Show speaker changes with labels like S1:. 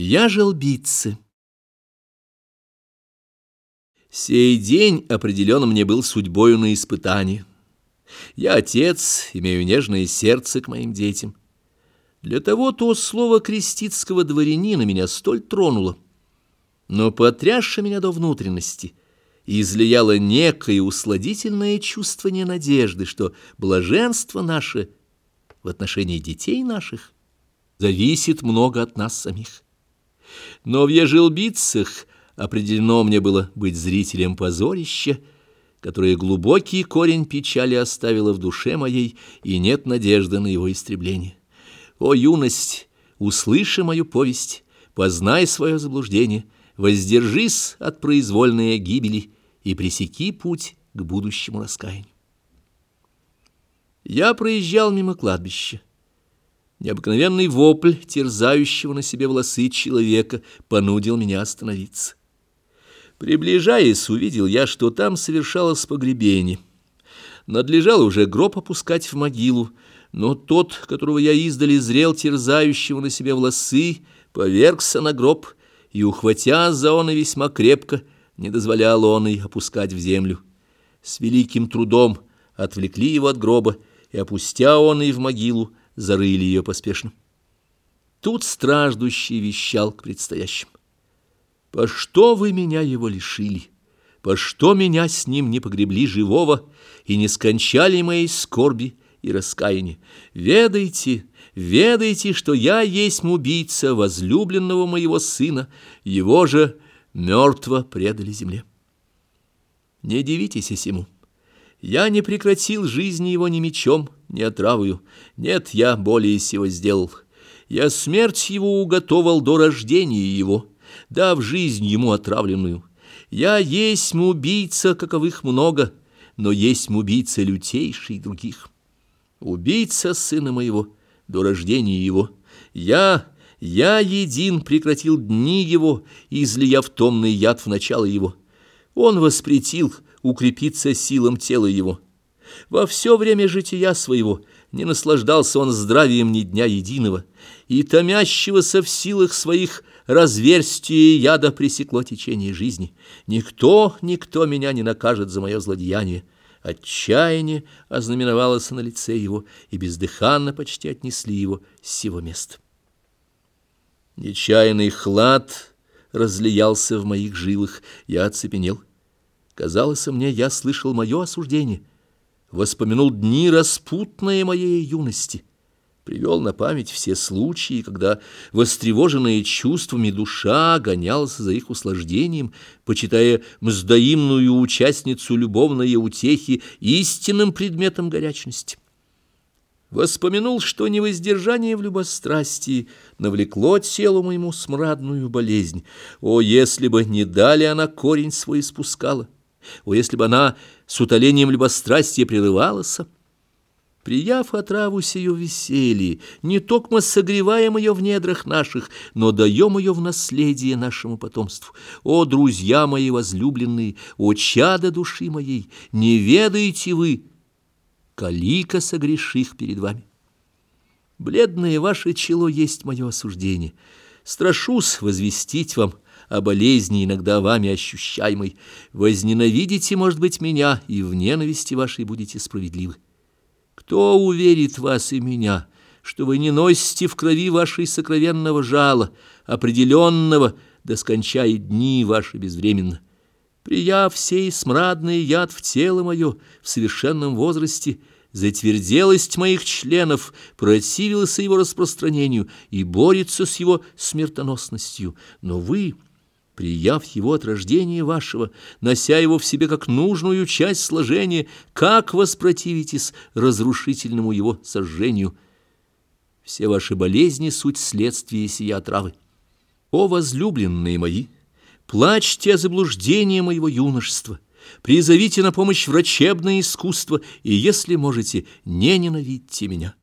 S1: Я желбицы. Сей день определенно мне был судьбою на испытание. Я отец, имею нежное сердце к моим детям. Для того то слово крестицкого дворянина меня столь тронуло, но потрясшее меня до внутренности и излияло некое усладительное чувство ненадежды, что блаженство наше в отношении детей наших зависит много от нас самих. Но в Ежелбицах определено мне было быть зрителем позорища, которое глубокий корень печали оставило в душе моей, и нет надежды на его истребление. О, юность, услыши мою повесть, познай свое заблуждение, воздержись от произвольной гибели и пресеки путь к будущему раскаянию. Я проезжал мимо кладбища. Необыкновенный вопль, терзающего на себе волосы человека, понудил меня остановиться. Приближаясь, увидел я, что там совершалось погребение. Надлежало уже гроб опускать в могилу, но тот, которого я издали зрел терзающего на себе волосы, повергся на гроб и, ухватя за он и весьма крепко, не дозволял он и опускать в землю. С великим трудом отвлекли его от гроба, и, опустя он и в могилу, зарыли ее поспешно. Тут страждущий вещал к предстоящим. «По что вы меня его лишили? По что меня с ним не погребли живого и не скончали моей скорби и раскаяния? Ведайте, ведайте, что я есть убийца возлюбленного моего сына, его же мертво предали земле. Не дивитесь ему». Я не прекратил жизни его ни мечом, ни отравою. Нет, я более сего сделал. Я смерть его уготовал до рождения его, дав жизнь ему отравленную. Я есть убийца, каковых много, но есть убийца лютейший других. Убийца сына моего до рождения его. Я, я един прекратил дни его, излияв томный яд в начало его. Он воспретил укрепиться силам тела его. Во все время жития своего не наслаждался он здравием ни дня единого, и томящегося в силах своих разверстие яда пресекло течение жизни. Никто, никто меня не накажет за мое злодеяние. Отчаяние ознаменовалось на лице его, и бездыханно почти отнесли его с сего места. Нечаянный хлад разлиялся в моих жилах, я оцепенел. Казалось мне, я слышал мое осуждение, воспомянул дни распутные моей юности, привел на память все случаи, когда востревоженная чувствами душа гонялась за их услаждением, почитая мздоимную участницу любовной утехи истинным предметом горячности. Воспомянул, что невоздержание в любострастии навлекло телу моему смрадную болезнь. О, если бы не дали она корень свой спускала! О, если бы она с утолением любострастия прерывалась, Прияв отраву сию веселье, не токмо согреваем ее в недрах наших, но даем ее в наследие нашему потомству. О, друзья мои возлюбленные, о, чада души моей, не ведаете вы, калика согреших перед вами. Бледное ваше чело есть мое осуждение. Страшусь возвестить вам — о болезни, иногда вами ощущаемой. Возненавидите, может быть, меня, и в ненависти вашей будете справедливы. Кто уверит вас и меня, что вы не носите в крови вашей сокровенного жала, определенного, да скончает дни ваши безвременно? Прияв сей смрадный яд в тело мое в совершенном возрасте, затверделость моих членов противился его распространению и борется с его смертоносностью. Но вы прияв его от рождения вашего, нося его в себе как нужную часть сложения, как воспротивитесь разрушительному его сожжению? Все ваши болезни — суть следствия сия отравы. О, возлюбленные мои, плачьте о заблуждении моего юношества, призовите на помощь врачебное искусство, и, если можете, не ненавидьте меня.